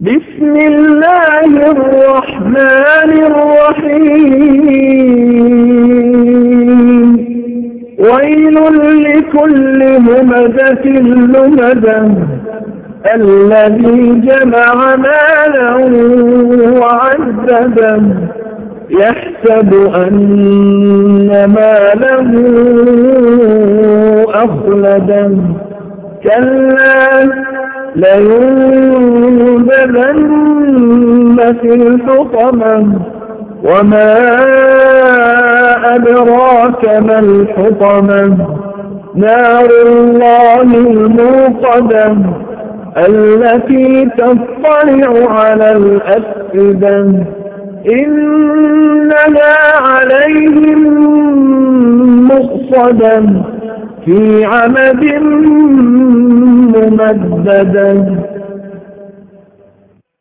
بسم الله الرحمن الرحيم. ويل لكل همزة لمزة الذي جمع مالا وعدده يحسب أن ماله أخلده. كلا لينبذن في الحطمة وما أدراك ما الحطمة. نار الله الموقدة التي تطلع على الأفئدة. إنها عليهم مقصدا في عمد ممددا